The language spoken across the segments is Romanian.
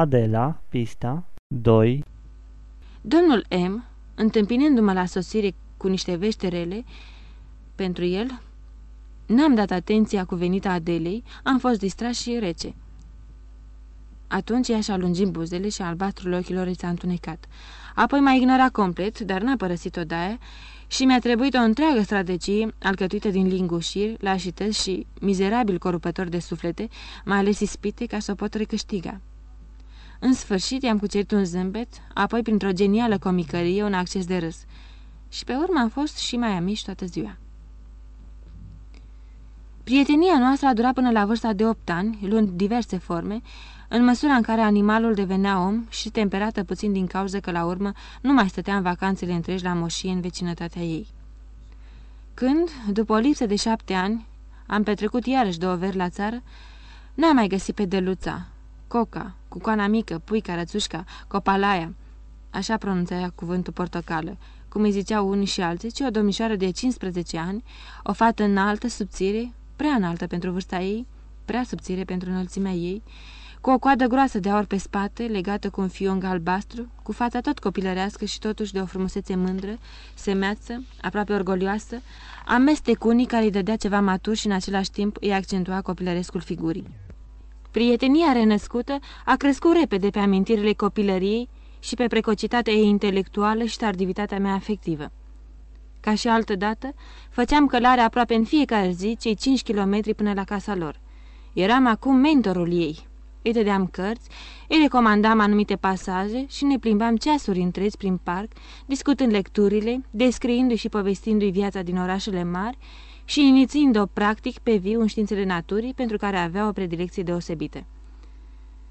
Adela, pista 2 Domnul M., întâmpinându-mă la sosire cu niște vești rele pentru el, n-am dat atenția cuvenită Adelei, am fost distras și rece. Atunci ea și-a lungit buzele și albastrul ochilor i s-a întunecat. Apoi m-a ignorat complet, dar n-a părăsit odaia și mi-a trebuit o întreagă strategie alcătuită din lingușiri, lașități și mizerabil corupător de suflete, mai ales ispite, ca să o pot recâștiga. În sfârșit i-am cucerit un zâmbet, apoi printr-o genială comicărie un acces de râs. Și pe urmă am fost și mai amici toată ziua. Prietenia noastră a durat până la vârsta de 8 ani, luând diverse forme, în măsura în care animalul devenea om și temperată puțin din cauza că la urmă nu mai stătea în vacanțele întregi la moșie în vecinătatea ei. Când, după o lipsă de șapte ani, am petrecut iarăși două veri la țară, n-am mai găsit pe Deluța, Coca, Cucoana mică, Puica, Rățușca, Copalaia, așa pronunța ea cuvântul portocală, cum îi ziceau unii și alții, ci o domnișoară de 15 ani, o fată înaltă, subțire, prea înaltă pentru vârsta ei, prea subțire pentru înălțimea ei, cu o coadă groasă de aur pe spate, legată cu un fiong albastru, cu fața tot copilărească și totuși de o frumusețe mândră, semeață, aproape orgolioasă, amestec unii care îi dădea ceva matur și în același timp îi accentua copilărescul figurii. Prietenia renăscută a crescut repede pe amintirile copilăriei și pe precocitatea ei intelectuală și tardivitatea mea afectivă. Ca și altă dată, făceam călare aproape în fiecare zi cei 5 kilometri până la casa lor. Eram acum mentorul ei. Îi dădeam cărți, îi recomandam anumite pasaje și ne plimbam ceasuri întregi prin parc, discutând lecturile, descriindu-și și povestindu-i viața din orașele mari și inițiind-o practic pe viu în științele naturii pentru care avea o predilecție deosebită.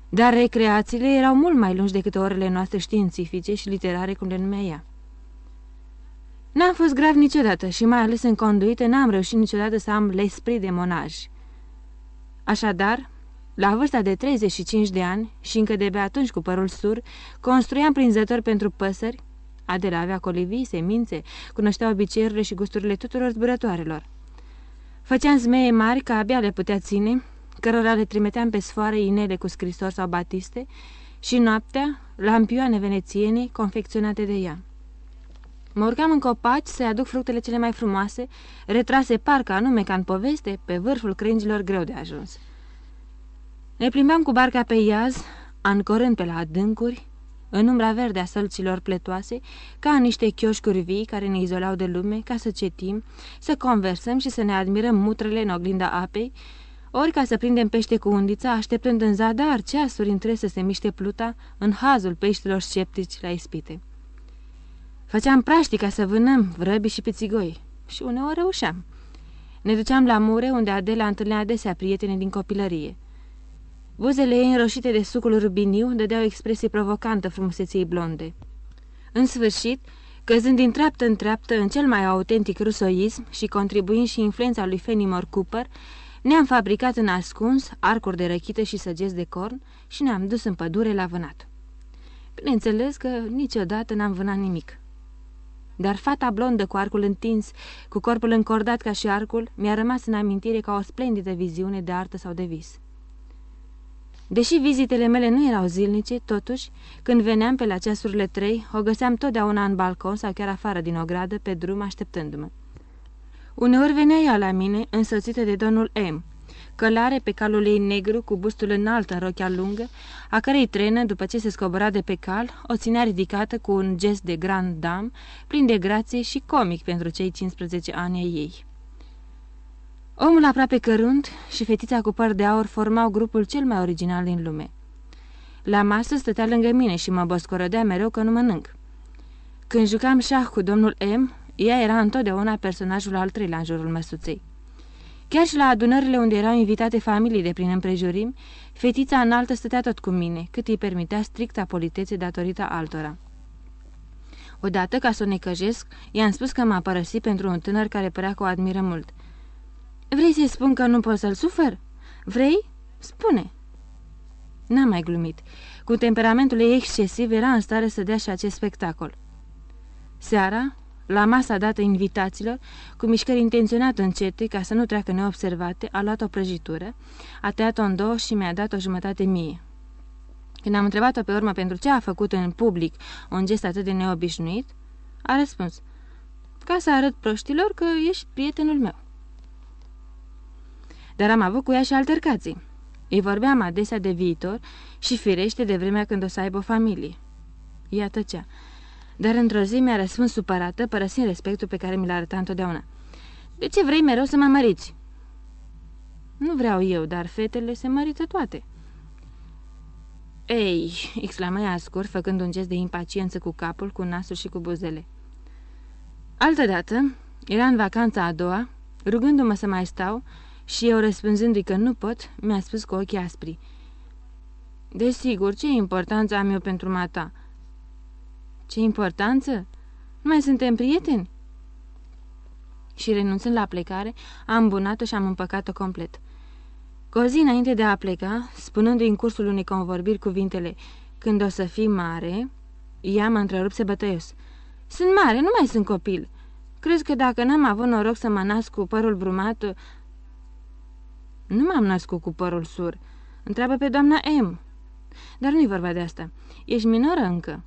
Dar recreațiile erau mult mai lungi decât orele noastre științifice și literare, cum le numea ea. N-am fost grav niciodată și mai ales în conduită n-am reușit niciodată să am l'esprit de monaj. Așadar, la vârsta de 35 de ani și încă de pe atunci cu părul sur, construiam prinzători pentru păsări, Adela avea colivii, semințe, cunoștea obiceiurile și gusturile tuturor zburătoarelor. Făceam zmeie mari ca abia le putea ține, cărora le trimiteam pe sfoare inele cu scrisori sau batiste și noaptea lampioane venețiene confecționate de ea. Mă urcam în copaci să aduc fructele cele mai frumoase, retrase parcă anume ca în poveste, pe vârful crengilor greu de ajuns. Ne plimbam cu barca pe iaz, ancorând pe la adâncuri, în umbra verde a sălților pletoase, ca în niște chioșcuri vii care ne izolau de lume, ca să cetim, să conversăm și să ne admirăm mutrele în oglinda apei, ori ca să prindem pește cu undița, așteptând în zadar ceasuri între să se miște pluta în hazul peștilor sceptici la ispite. Făceam praștii ca să vânăm vrăbi și pițigoi și uneori reușeam. Ne duceam la mure unde Adela întâlnea adesea prieteni din copilărie. Buzele ei înroșite de sucul rubiniu dădeau expresie provocantă frumuseței blonde. În sfârșit, căzând din treaptă în treaptă în cel mai autentic rusoism și contribuind și influența lui Fenimore Cooper, ne-am fabricat în ascuns arcuri de răchită și săgeți de corn și ne-am dus în pădure la vânat. Bineînțeles că niciodată n-am vânat nimic. Dar fata blondă cu arcul întins, cu corpul încordat ca și arcul, mi-a rămas în amintire ca o splendidă viziune de artă sau de vis. Deși vizitele mele nu erau zilnice, totuși, când veneam pe la ceasurile trei, o găseam totdeauna în balcon sau chiar afară din ogradă, pe drum, așteptându-mă. Uneori venea ea la mine, însoțită de domnul M., călare pe calul ei negru cu bustul înalt în rochea lungă, a cărei trenă, după ce se scobora de pe cal, o ținea ridicată cu un gest de grand dam, plin de grație și comic pentru cei 15 ani ai ei. Omul aproape cărunt și fetița cu păr de aur formau grupul cel mai original din lume. La masă stătea lângă mine și mă boscorădea mereu că nu mănânc. Când jucam șah cu domnul M, ea era întotdeauna personajul al treilea în jurul măsuței. Chiar și la adunările unde erau invitate familii de prin împrejurimi, fetița înaltă stătea tot cu mine, cât îi permitea stricta politețe datorită altora. Odată, ca să o necăjesc, i-am spus că m-a părăsit pentru un tânăr care părea că o admiră mult. Vrei să-i spun că nu pot să-l sufăr? Vrei? Spune!" N-am mai glumit. Cu temperamentul ei excesiv era în stare să dea și acest spectacol. Seara, la masa dată invitaților, cu mișcări intenționat încete, ca să nu treacă neobservate, a luat o prăjitură, a tăiat-o în două și mi-a dat o jumătate mie. Când am întrebat-o pe urmă pentru ce a făcut în public un gest atât de neobișnuit, a răspuns, ca să arăt proștilor că ești prietenul meu. Dar am avut cu ea și altercații. Îi vorbeam adesea de viitor și firește de vremea când o să aibă o familie. Ea tăcea. Dar într-o zi mi-a răspuns supărată, părăsind respectul pe care mi l-a arătat întotdeauna. De ce vrei mereu să mă măriți?" Nu vreau eu, dar fetele se mărită toate." Ei!" exclamă ea scur, făcând un gest de impaciență cu capul, cu nasul și cu buzele. Altădată, era în vacanța a doua, rugându-mă să mai stau, și eu răspunzându-i că nu pot, mi-a spus cu ochii aspri. Desigur, ce importanță am eu pentru mata?" Ce importanță? Nu mai suntem prieteni?" Și renunțând la plecare, am îmbunat-o și am împăcat-o complet. Cu o zi înainte de a pleca, spunându-i în cursul unei convorbiri cuvintele Când o să fii mare, ea mă întrerupse bătăios. Sunt mare, nu mai sunt copil. Crezi că dacă n-am avut noroc să mă nasc cu părul brumat... Nu m-am născut cu părul sur. Întreabă pe doamna M. Dar nu-i vorba de asta. Ești minoră încă.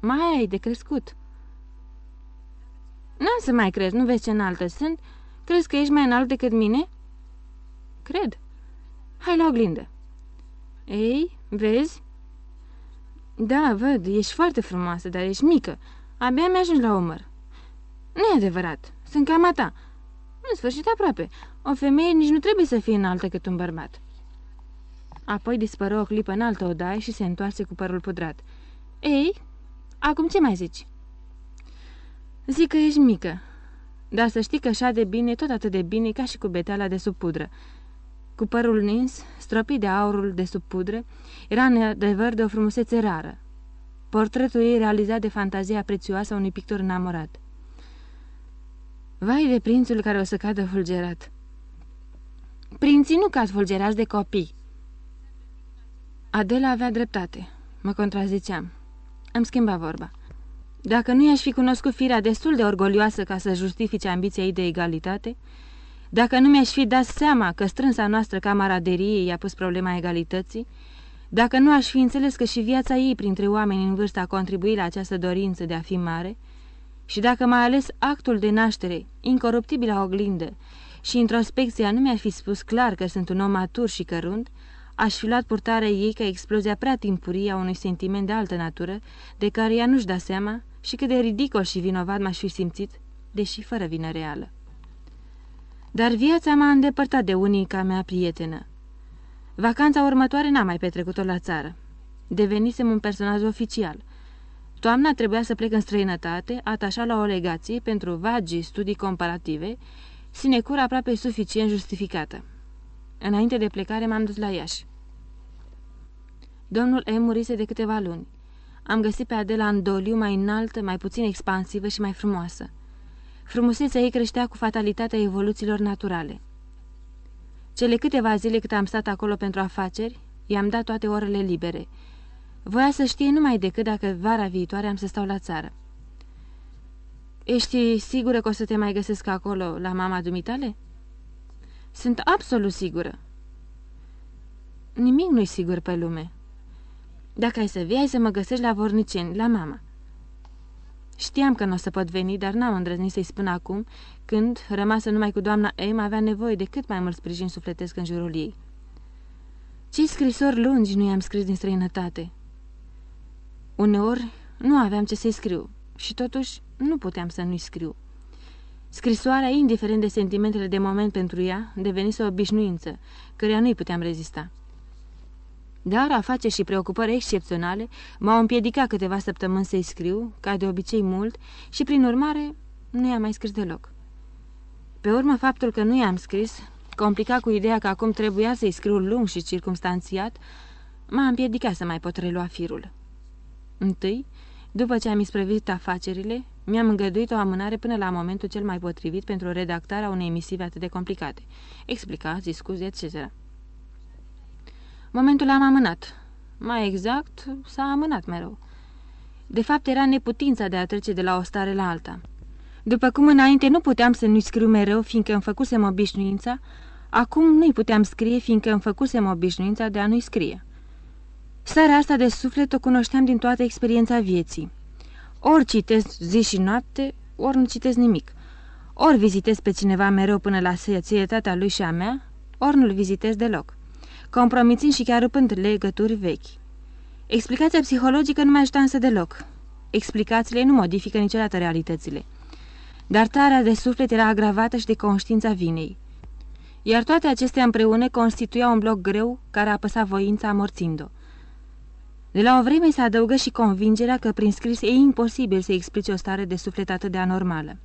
Mai ai de crescut. N-am să mai crezi, nu vezi ce înaltă sunt? Crezi că ești mai înalt decât mine? Cred. Hai la oglindă. Ei, vezi? Da, văd, ești foarte frumoasă, dar ești mică. Abia mi-ajungi la umăr. Nu e adevărat, sunt cam a ta. În sfârșit aproape. O femeie nici nu trebuie să fie înaltă cât un bărbat. Apoi dispără o clipă în altă odaie și se întoarce cu părul pudrat. Ei, acum ce mai zici? Zic că ești mică, dar să știi că așa de bine, tot atât de bine ca și cu beteala de sub pudră. Cu părul nins, stropit de aurul de sub pudră, era în adevăr de o frumusețe rară. Portretul ei realizat de fantazia prețioasă a unui pictor enamorat. Vai de prințul care o să cadă fulgerat. Prinții nu cad fulgerați de copii. Adela avea dreptate. Mă contraziceam. Am schimbat vorba. Dacă nu i-aș fi cunoscut firea destul de orgolioasă ca să justifice ambiția ei de egalitate, dacă nu mi-aș fi dat seama că strânsa noastră camaraderie i-a pus problema egalității, dacă nu aș fi înțeles că și viața ei printre oameni în vârstă a contribuit la această dorință de a fi mare, și dacă mai ales actul de naștere, incoruptibilă oglindă, și introspecția nu mi-ar fi spus clar că sunt un om matur și cărunt, aș fi luat purtarea ei ca explozia prea timpurie a unui sentiment de altă natură, de care ea nu-și da seama și cât de ridicol și vinovat m-aș fi simțit, deși fără vină reală. Dar viața m-a îndepărtat de unica mea prietenă. Vacanța următoare n-am mai petrecut-o la țară. Devenisem un personaj oficial. Toamna trebuia să plec în străinătate, atașat la o legație pentru vagi studii comparative, sinecură aproape suficient justificată. Înainte de plecare m-am dus la Iași. Domnul E murise de câteva luni. Am găsit pe Adela în doliu mai înaltă, mai puțin expansivă și mai frumoasă. Frumusețea ei creștea cu fatalitatea evoluțiilor naturale. Cele câteva zile cât am stat acolo pentru afaceri, i-am dat toate orele libere. Voia să știe numai decât dacă vara viitoare am să stau la țară. Ești sigură că o să te mai găsesc acolo, la mama dumitale?" Sunt absolut sigură." Nimic nu-i sigur pe lume." Dacă ai să vii, ai să mă găsești la Vorniceni, la mama." Știam că nu o să pot veni, dar n-am îndrăznit să-i spun acum, când, rămasă numai cu doamna Em, avea nevoie de cât mai mult sprijin sufletesc în jurul ei. Ce scrisori lungi nu i-am scris din străinătate? Uneori nu aveam ce să-i scriu și totuși nu puteam să nu-i scriu. Scrisoarea, indiferent de sentimentele de moment pentru ea, devenise o obișnuință, căreia nu-i puteam rezista. Dar afaceri și preocupări excepționale m-au împiedicat câteva săptămâni să-i scriu, ca de obicei mult, și prin urmare nu i-am mai scris deloc. Pe urmă, faptul că nu i-am scris, complicat cu ideea că acum trebuia să-i scriu lung și circumstanțiat, m-a împiedicat să mai pot relua firul. Întâi, după ce am isprăvit afacerile, mi-am îngăduit o amânare până la momentul cel mai potrivit pentru redactarea unei emisive atât de complicate. Explicații, scuze, etc. Momentul am amânat. Mai exact, s-a amânat mereu. De fapt, era neputința de a trece de la o stare la alta. După cum înainte nu puteam să nu-i scriu mereu, fiindcă îmi făcusem obișnuința, acum nu-i puteam scrie, fiindcă îmi făcusem obișnuința de a nu-i scrie. Starea asta de suflet o cunoșteam din toată experiența vieții. Ori citesc zi și noapte, ori nu citesc nimic. Ori vizitez pe cineva mereu până la săiețitatea lui și a mea, ori nu-l vizitez deloc, compromițând și chiar rupând legături vechi. Explicația psihologică nu mai ajută însă deloc. Explicațiile nu modifică niciodată realitățile. Dar tarea de suflet era agravată și de conștiința vinei. Iar toate acestea împreună constituiau un bloc greu care apăsa voința amorțind-o. De la o vreme se adăugă și convingerea că prin scris e imposibil să explice o stare de suflet atât de anormală.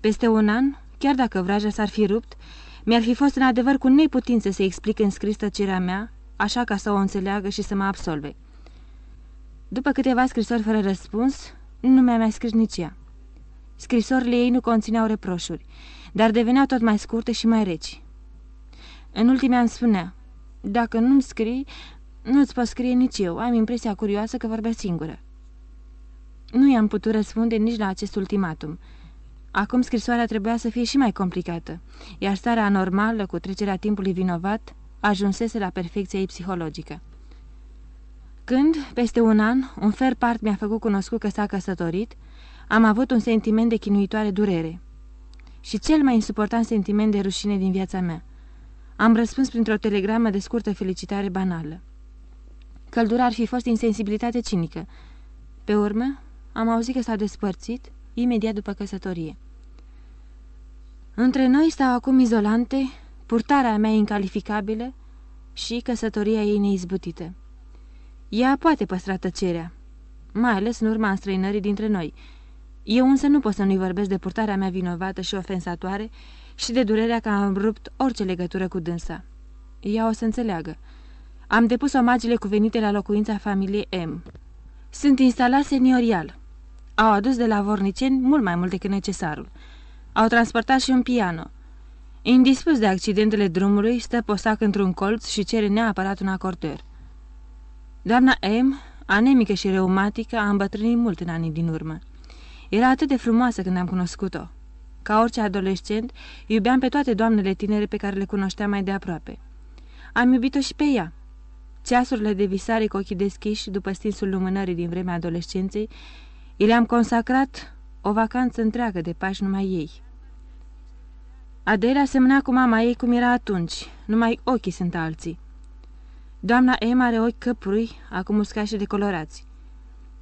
Peste un an, chiar dacă vraja s-ar fi rupt, mi-ar fi fost în adevăr cu neputință să explic în scris tăcerea mea, așa ca să o înțeleagă și să mă absolve. După câteva scrisori fără răspuns, nu mi-a mai scris nici ea. Scrisorile ei nu conțineau reproșuri, dar deveneau tot mai scurte și mai reci. În ultimea îmi spunea, dacă nu-mi scrii, nu-ți pot scrie nici eu, am impresia curioasă că vorbesc singură. Nu i-am putut răspunde nici la acest ultimatum. Acum scrisoarea trebuia să fie și mai complicată, iar starea anormală cu trecerea timpului vinovat ajunsese la perfecția ei psihologică. Când, peste un an, un fer part mi-a făcut cunoscut că s-a căsătorit, am avut un sentiment de chinuitoare durere și cel mai insuportant sentiment de rușine din viața mea. Am răspuns printr-o telegramă de scurtă felicitare banală. Căldura ar fi fost insensibilitate cinică. Pe urmă, am auzit că s-a despărțit imediat după căsătorie. Între noi stau acum izolante, purtarea mea incalificabilă și căsătoria ei neizbutită. Ea poate păstra tăcerea, mai ales în urma înstrăinării dintre noi. Eu însă nu pot să nu-i vorbesc de purtarea mea vinovată și ofensatoare și de durerea că am rupt orice legătură cu dânsa. Ea o să înțeleagă. Am depus omagiile cuvenite la locuința familiei M. Sunt instalat seniorial. Au adus de la vorniceni mult mai mult decât necesarul. Au transportat și un piano. Indispus de accidentele drumului, stă posac într-un colț și cere neapărat un acordeur. Doamna M, anemică și reumatică, a îmbătrânit mult în anii din urmă. Era atât de frumoasă când am cunoscut-o. Ca orice adolescent, iubeam pe toate doamnele tinere pe care le cunoșteam mai de aproape. Am iubit-o și pe ea. Ceasurile de visare cu ochii deschiși, după stinsul lumânării din vremea adolescenței, i le-am consacrat o vacanță întreagă de pași numai ei. Adela semna cu mama ei cum era atunci, numai ochii sunt alții. Doamna Emma are ochi căprui, acum uscași și decolorați.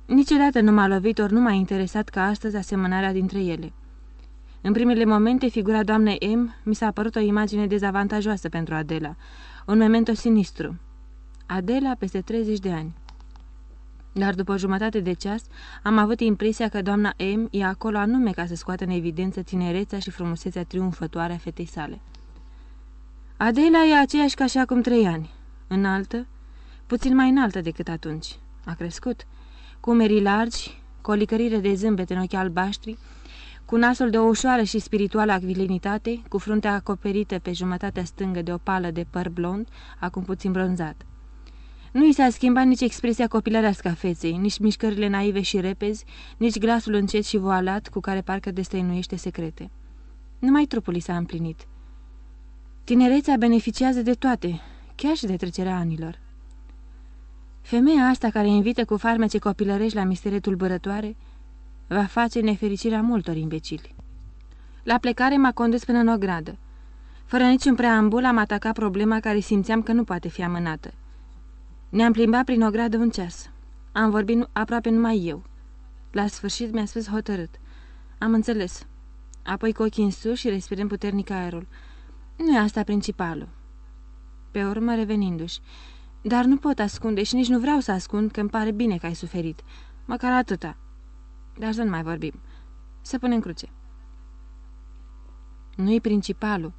Niciodată nu m-a lovit ori nu m-a interesat ca astăzi asemănarea dintre ele. În primele momente, figura doamnei M mi s-a părut o imagine dezavantajoasă pentru Adela, un memento sinistru. Adela peste 30 de ani. Dar după jumătate de ceas am avut impresia că doamna M e acolo anume ca să scoată în evidență tinerețea și frumusețea triumfătoare a fetei sale. Adela e aceeași ca și acum trei ani, înaltă, puțin mai înaltă decât atunci. A crescut, cu merii largi, cu o licărire de zâmbete în ochii albaștri, cu nasul de o ușoară și spirituală acvilinitate, cu fruntea acoperită pe jumătatea stângă de o pală de păr blond, acum puțin bronzat. Nu i s-a schimbat nici expresia copilărească a feței, nici mișcările naive și repezi, nici glasul încet și voalat cu care parcă destăinuiește secrete. Numai trupul i s-a împlinit. Tinerețea beneficiază de toate, chiar și de trecerea anilor. Femeia asta care invită cu farmece copilărești la mistere tulburătoare va face nefericirea multor imbecili. La plecare m-a condus până în o gradă. Fără niciun preambul am atacat problema care simțeam că nu poate fi amânată. Ne-am plimbat prin o gradă un ceas. Am vorbit aproape numai eu. La sfârșit mi-a spus hotărât. Am înțeles. Apoi cu ochii în sus și respirăm puternic aerul. Nu e asta principalul. Pe urmă revenindu-și. Dar nu pot ascunde și nici nu vreau să ascund că îmi pare bine că ai suferit. Măcar atâta. Dar să nu mai vorbim. Să punem cruce. Nu-i principalul.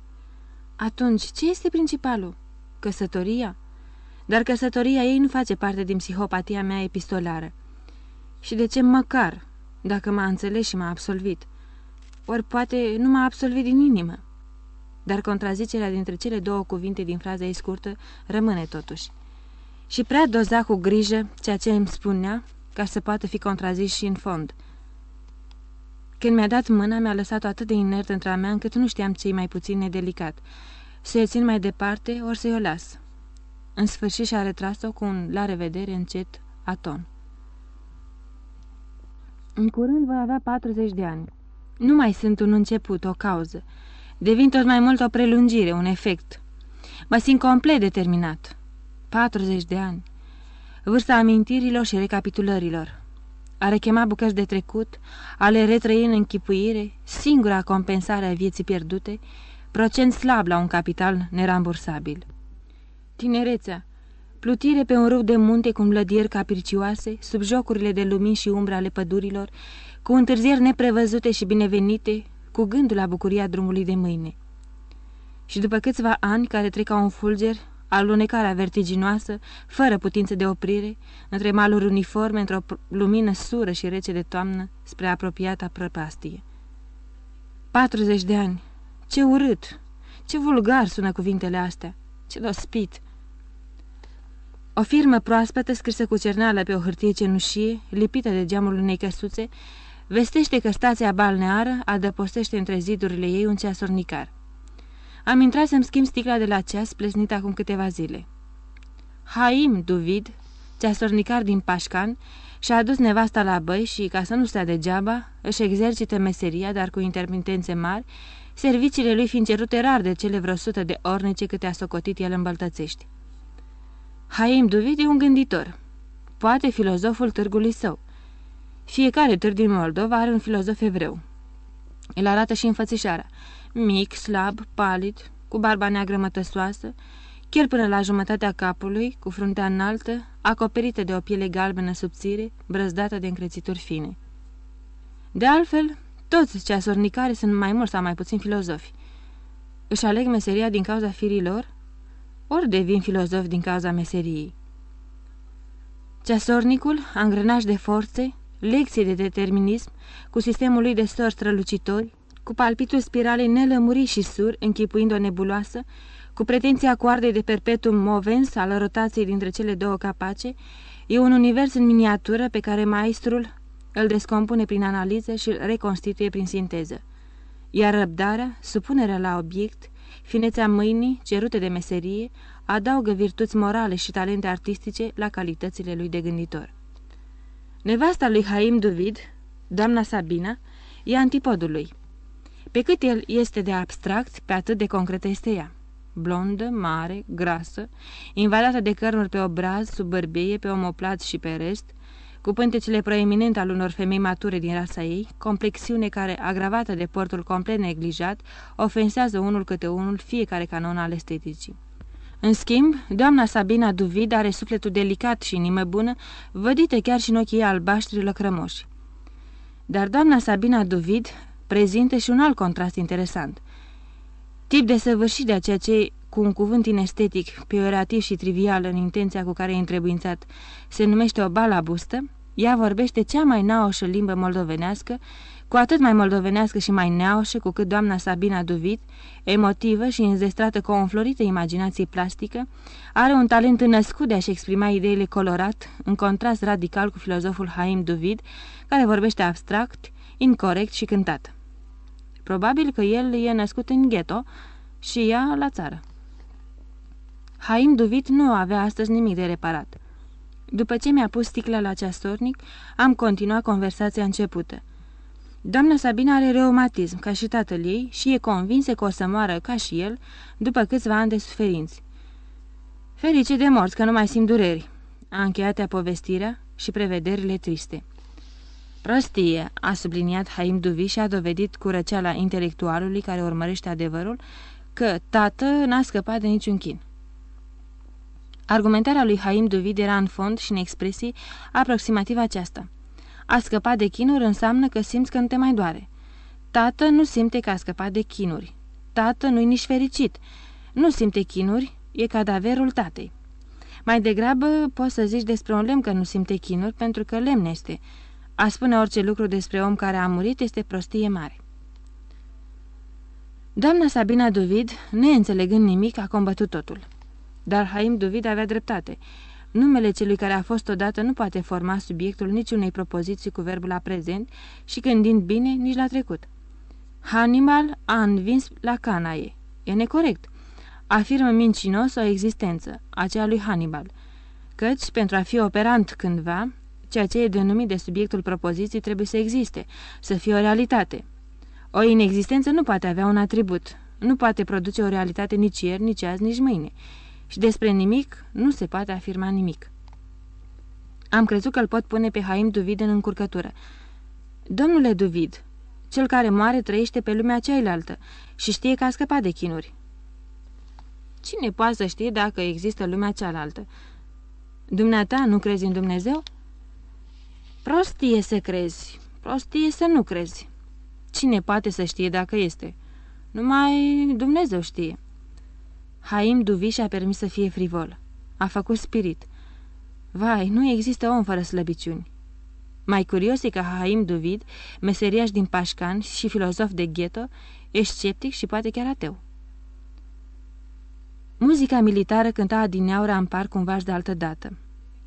Atunci, ce este principalul? Căsătoria? Dar căsătoria ei nu face parte din psihopatia mea epistolară. Și de ce măcar, dacă m-a înțeles și m-a absolvit? Ori poate nu m-a absolvit din inimă. Dar contrazicerea dintre cele două cuvinte din fraza ei scurtă rămâne totuși. Și prea doza cu grijă ceea ce îmi spunea, ca să poată fi contrazis și în fond. Când mi-a dat mâna, mi-a lăsat-o atât de inert între a mea, încât nu știam ce mai puțin nedelicat. Să-i țin mai departe, ori să-i o las. În sfârșit și-a retras-o cu un la revedere încet aton. În curând voi avea 40 de ani. Nu mai sunt un început, o cauză. Devin tot mai mult o prelungire, un efect. Mă simt complet determinat. 40 de ani. Vârsta amintirilor și recapitulărilor. A rechema bucăți de trecut, a le retrăi în închipuire, singura compensare a vieții pierdute, procent slab la un capital nerambursabil. Tinerețea, plutire pe un râu de munte cu mlădieri capricioase, sub jocurile de lumini și umbre ale pădurilor, cu întârzieri neprevăzute și binevenite, cu gândul la bucuria drumului de mâine. Și după câțiva ani care trec ca un fulger, alunecarea vertiginoasă, fără putință de oprire, între maluri uniforme, într-o lumină sură și rece de toamnă, spre apropiata prăpastie. 40 de ani! Ce urât! Ce vulgar sună cuvintele astea! Ce dospit! O firmă proaspătă, scrisă cu cerneală pe o hârtie cenușie, lipită de geamul unei căsuțe, vestește că stația balneară adăpostește între zidurile ei un ceasornicar. Am intrat să-mi schimb sticla de la ceas, plesnit acum câteva zile. Haim Duvid, ceasornicar din Pașcan, și-a adus nevasta la băi și, ca să nu stea degeaba, își exercită meseria, dar cu intermitențe mari, serviciile lui fiind cerute rar de cele vreo sută de ornece câte a socotit el în Băltățești. Haim Duvid e un gânditor, poate filozoful târgului său. Fiecare târg din Moldova are un filozof evreu. Îl arată și înfățișarea. Mic, slab, palid, cu barba neagră mătăsoasă, chiar până la jumătatea capului, cu fruntea înaltă, acoperită de o piele galbenă subțire, brăzdată de încrețituri fine. De altfel, toți ceasornicare sunt mai mult sau mai puțin filozofi. Își aleg meseria din cauza firilor, ori devin filozofi din cauza meseriei. Ceasornicul, angrenaj de forțe, lecții de determinism, cu sistemul lui de stori strălucitori, cu palpitul spiralei nelămuri și sur, închipuind o nebuloasă, cu pretenția coardei de perpetuum movens al rotației dintre cele două capace, e un univers în miniatură pe care maestrul îl descompune prin analiză și îl reconstituie prin sinteză. Iar răbdarea, supunerea la obiect, finețea mâinii, cerute de meserie, adaugă virtuți morale și talente artistice la calitățile lui de gânditor. Nevasta lui Haim Duvid, doamna Sabina, e antipodul lui. Pe cât el este de abstract, pe atât de concretă este ea. Blondă, mare, grasă, invadată de cărnuri pe obraz, sub bărbeie, pe omoplat și pe rest, cu pântecele proeminente al unor femei mature din rasa ei, complexiune care, agravată de portul complet neglijat, ofensează unul câte unul fiecare canon al esteticii. În schimb, doamna Sabina Duvid are sufletul delicat și inimă bună, vădită chiar și în ochii albaștri lăcrămoși. Dar doamna Sabina Duvid prezintă și un alt contrast interesant. Tip de săvârșit de ceea ce, cu un cuvânt inestetic, peorativ și trivial în intenția cu care e întrebuințat, se numește o balabustă, ea vorbește cea mai naoșă limbă moldovenească, cu atât mai moldovenească și mai neaușă cu cât doamna Sabina Duvit, emotivă și înzestrată cu o înflorită imaginație plastică, are un talent născut de a-și exprima ideile colorat, în contrast radical cu filozoful Haim Duvid, care vorbește abstract, incorrect și cântat. Probabil că el e născut în ghetto și ea la țară. Haim Duvit nu avea astăzi nimic de reparat. După ce mi-a pus sticla la ceasornic, am continuat conversația începută. Doamna Sabina are reumatism, ca și tatăl ei, și e convinsă că o să moară, ca și el, după câțiva ani de suferinți. Ferice de morți, că nu mai simt dureri. A încheiat ea povestirea și prevederile triste. Prostie, a subliniat Haim Duvi și a dovedit cu răceala intelectualului care urmărește adevărul că tată n-a scăpat de niciun chin. Argumentarea lui Haim Duvid era în fond și în expresii aproximativ aceasta. A scăpat de chinuri înseamnă că simți că nu te mai doare. Tată nu simte că a scăpat de chinuri. Tată nu-i nici fericit. Nu simte chinuri, e cadaverul tatei. Mai degrabă poți să zici despre un lemn că nu simte chinuri pentru că lemn este. A spune orice lucru despre om care a murit este prostie mare. Doamna Sabina Duvid, neînțelegând nimic, a combătut totul. Dar Haim Duvid avea dreptate. Numele celui care a fost odată nu poate forma subiectul niciunei propoziții cu verbul la prezent și gândind bine, nici la trecut. Hannibal a învins la Canaie. E necorect. afirmă mincinos o existență, aceea lui Hannibal, căci, pentru a fi operant cândva, ceea ce e denumit de subiectul propoziției trebuie să existe, să fie o realitate. O inexistență nu poate avea un atribut, nu poate produce o realitate nici ieri, nici azi, nici mâine. Și despre nimic nu se poate afirma nimic. Am crezut că îl pot pune pe Haim Duvid în încurcătură. Domnule Duvid, cel care moare trăiește pe lumea cealaltă și știe că a scăpat de chinuri. Cine poate să știe dacă există lumea cealaltă? Dumneata nu crezi în Dumnezeu? Prostie să crezi, prostie să nu crezi. Cine poate să știe dacă este? Numai Dumnezeu știe. Haim Duvi și-a permis să fie frivol. A făcut spirit. Vai, nu există om fără slăbiciuni. Mai curios e că Haim Duvid, meseriaș din Pașcan și filozof de ghetto, e sceptic și poate chiar ateu. Muzica militară cânta adineaura în parc cumva de altă dată.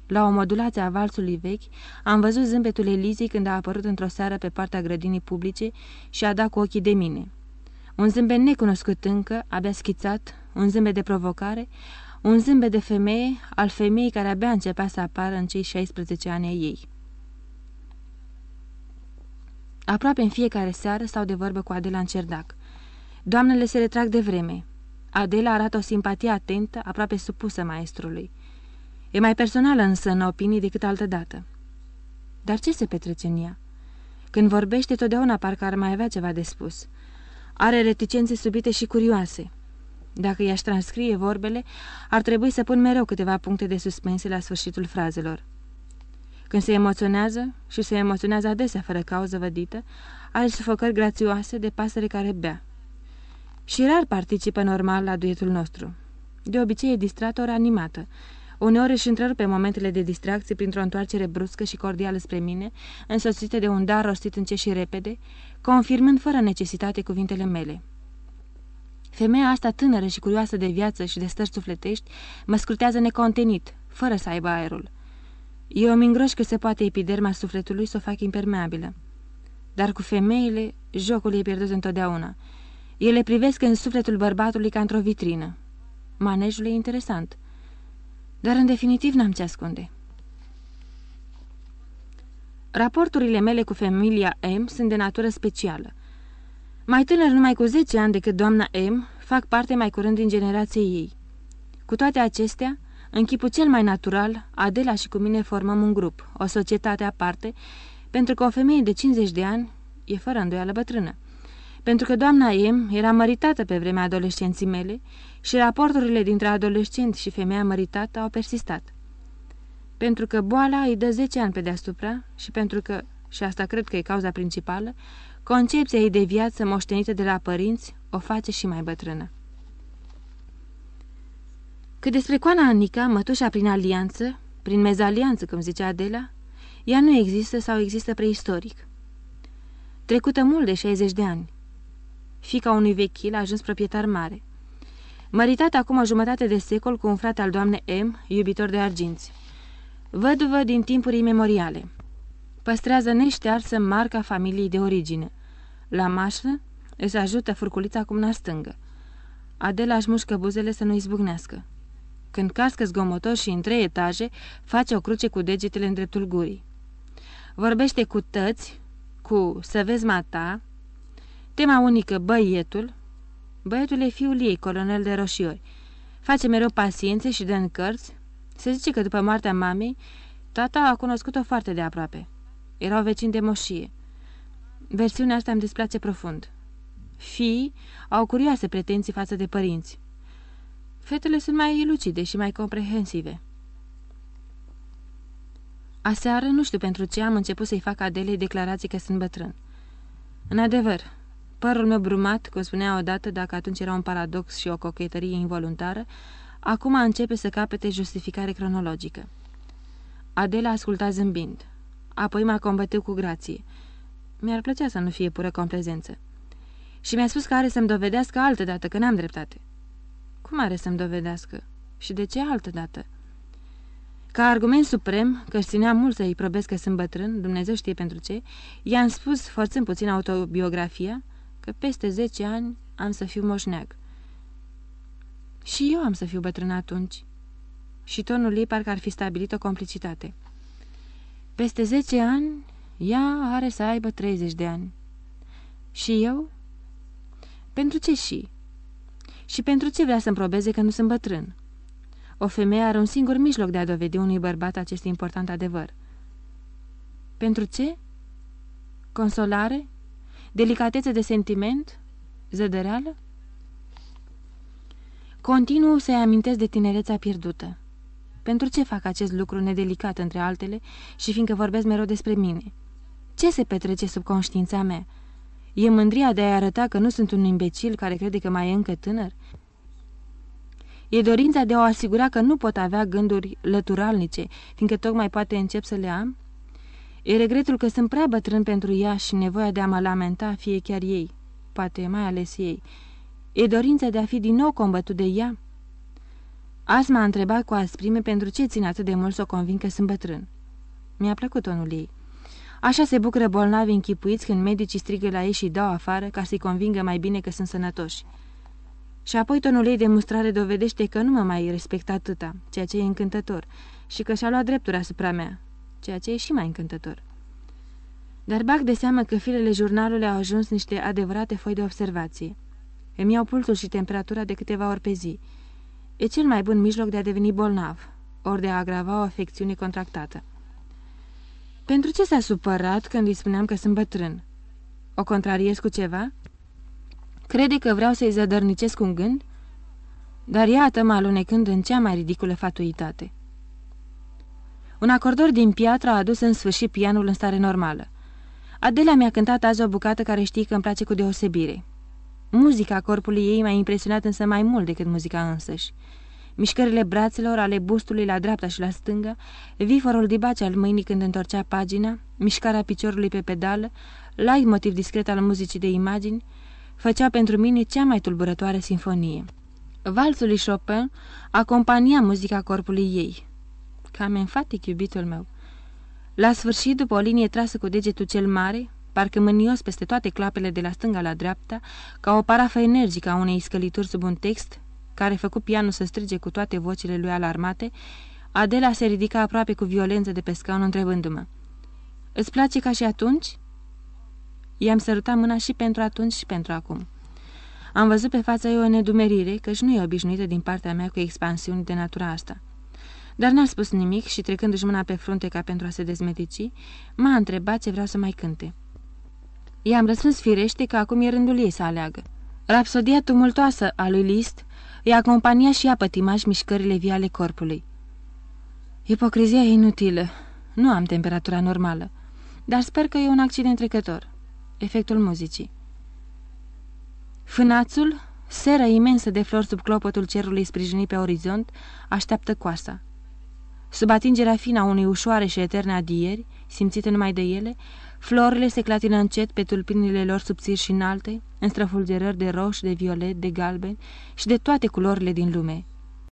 La o modulație a valsului vechi, am văzut zâmbetul Elizei când a apărut într-o seară pe partea grădinii publice și a dat cu ochii de mine. Un zâmbet necunoscut încă, abia schițat, un zâmbet de provocare, un zâmbet de femeie, al femeii care abia începea să apară în cei 16 ani ai ei. Aproape în fiecare seară stau de vorbă cu Adela în cerdac. Doamnele se retrag de vreme. Adela arată o simpatie atentă, aproape supusă maestrului. E mai personală însă în opinii decât altă dată. Dar ce se petrece în ea? Când vorbește, totdeauna parcă ar mai avea ceva de spus. Are reticențe subite și curioase. Dacă i-aș transcrie vorbele, ar trebui să pun mereu câteva puncte de suspensie la sfârșitul frazelor. Când se emoționează, și se emoționează adesea fără cauză vădită, are sufocări grațioase de pasăre care bea. Și rar participă normal la duetul nostru. De obicei e distrată ori animată, Uneori își întrerupe momentele de distracție printr-o întoarcere bruscă și cordială spre mine, însoțită de un dar rostit încet și repede, confirmând fără necesitate cuvintele mele. Femeia asta tânără și curioasă de viață și de stări sufletești mă scrutează necontenit, fără să aibă aerul. Eu îmi îngroș că se poate epiderma sufletului să o fac impermeabilă. Dar cu femeile, jocul e pierdut întotdeauna. Ele privesc în sufletul bărbatului ca într-o vitrină. Manejul e interesant. Dar în definitiv n-am ce ascunde. Raporturile mele cu familia M sunt de natură specială. Mai tânăr numai cu 10 ani decât doamna M, fac parte mai curând din generației ei. Cu toate acestea, în chipul cel mai natural, Adela și cu mine formăm un grup, o societate aparte, pentru că o femeie de 50 de ani e fără îndoială bătrână. Pentru că doamna M era măritată pe vremea adolescenții mele și raporturile dintre adolescent și femeia măritată au persistat. Pentru că boala îi dă 10 ani pe deasupra și pentru că, și asta cred că e cauza principală, concepția ei de viață moștenită de la părinți o face și mai bătrână. Cât despre coana Anica, mătușa prin alianță, prin mezalianță, cum zicea Adela, ea nu există sau există preistoric. Trecută mult de 60 de ani. Fica unui vechil a ajuns proprietar mare. Măritat acum o jumătate de secol cu un frate al doamne M, iubitor de arginți. Văduvă din timpuri imemoriale. Păstrează neștearsă marca familiei de origine. La mașă îți ajută furculița cu mâna stângă. Adela își mușcă buzele să nu izbucnească. Când cască zgomotor și în trei etaje, face o cruce cu degetele în dreptul gurii. Vorbește cu tăți, cu să vezi mata, tema unică băietul, Băiatul e fiul ei, colonel de roșiori. Face mereu paciențe și dă în cărți. Se zice că după moartea mamei, tata a cunoscut-o foarte de aproape. Erau vecini de moșie. Versiunea asta îmi desplace profund. Fii au curioase pretenții față de părinți. Fetele sunt mai lucide și mai comprehensive. Aseară, nu știu pentru ce, am început să-i fac Adelei declarații că sunt bătrân. În adevăr, Părul meu brumat, cum spunea odată, dacă atunci era un paradox și o cochetărie involuntară, acum începe să capete justificare cronologică. Adela asculta zâmbind. Apoi m-a combătut cu grație. Mi-ar plăcea să nu fie pură complezență. Și mi-a spus că are să-mi dovedească altă dată că n-am dreptate. Cum are să-mi dovedească? Și de ce altă dată? Ca argument suprem, că ținea mult să-i probesc că sunt bătrân, Dumnezeu știe pentru ce, i-am spus, forțând puțin autobiografia, că peste 10 ani am să fiu moșneag. Și eu am să fiu bătrână atunci. Și tonul ei parcă ar fi stabilit o complicitate. Peste zece ani, ea are să aibă 30 de ani. Și eu? Pentru ce și? Și pentru ce vrea să-mi probeze că nu sunt bătrân? O femeie are un singur mijloc de a dovedi unui bărbat acest important adevăr. Pentru ce? Consolare? Delicatețe de sentiment? Zădăreală? Continuu să-i amintesc de tinerețea pierdută. Pentru ce fac acest lucru nedelicat între altele și fiindcă vorbesc mereu despre mine? Ce se petrece sub conștiința mea? E mândria de a arăta că nu sunt un imbecil care crede că mai e încă tânăr? E dorința de a o asigura că nu pot avea gânduri lăturalnice, fiindcă tocmai poate încep să le am? E regretul că sunt prea bătrân pentru ea și nevoia de a mă lamenta, fie chiar ei, poate mai ales ei. E dorința de a fi din nou combătut de ea? Azi m-a întrebat cu asprime pentru ce țin atât de mult să o convin că sunt bătrân. Mi-a plăcut tonul ei. Așa se bucură bolnavi închipuiți când medicii strigă la ei și dau afară ca să-i convingă mai bine că sunt sănătoși. Și apoi tonul ei de mustrare dovedește că nu mă mai respectă atâta, ceea ce e încântător, și că și-a luat drepturi asupra mea, ceea ce e și mai încântător. Dar bag de seamă că filele jurnalului au ajuns niște adevărate foi de observație. Îmi iau pulsul și temperatura de câteva ori pe zi. E cel mai bun mijloc de a deveni bolnav, ori de a agrava o afecțiune contractată. Pentru ce s-a supărat când îi spuneam că sunt bătrân? O contrariez cu ceva? Crede că vreau să-i zădărnicesc un gând? Dar iată-mă alunecând în cea mai ridiculă fatuitate. Un acordor din piatră a adus în sfârșit pianul în stare normală. Adela mi-a cântat azi o bucată care știi că îmi place cu deosebire. Muzica corpului ei m-a impresionat însă mai mult decât muzica însăși. Mișcările brațelor, ale bustului la dreapta și la stânga, viforul dibace al mâinii când întorcea pagina, mișcarea piciorului pe pedală, light motiv discret al muzicii de imagini, făcea pentru mine cea mai tulburătoare sinfonie. Valsul lui Chopin acompania muzica corpului ei. Cam enfatic, iubitul meu. La sfârșit, după o linie trasă cu degetul cel mare, parcă mânios peste toate clapele de la stânga la dreapta, ca o parafă energică a unei scălituri sub un text, care făcu pianul să strige cu toate vocile lui alarmate, Adela se ridica aproape cu violență de pe scaun întrebându-mă. Îți place ca și atunci?" I-am sărutat mâna și pentru atunci și pentru acum. Am văzut pe fața ei o nedumerire, căci nu e obișnuită din partea mea cu expansiuni de natura asta. Dar n-a spus nimic și, trecându-și mâna pe frunte ca pentru a se dezmetici, m-a întrebat ce vreau să mai cânte. I-am răspuns firește că acum e rândul ei să aleagă. Rapsodia tumultoasă a lui Liszt îi acompania și ea pătimaș mișcările vii ale corpului. Ipocrizia e inutilă. Nu am temperatura normală, dar sper că e un accident trecător. Efectul muzicii. Fânațul, seră imensă de flori sub clopotul cerului sprijinit pe orizont, așteaptă coasa. Sub atingerea fină a unei ușoare și eterne adieri, simțite numai de ele, florile se clatină încet pe tulpinile lor subțiri și înalte, în străfulgerări de roșu, de violet, de galben și de toate culorile din lume,